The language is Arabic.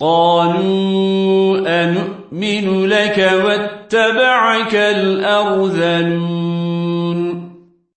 قالوا أنؤمن لك واتبعك الأرذلون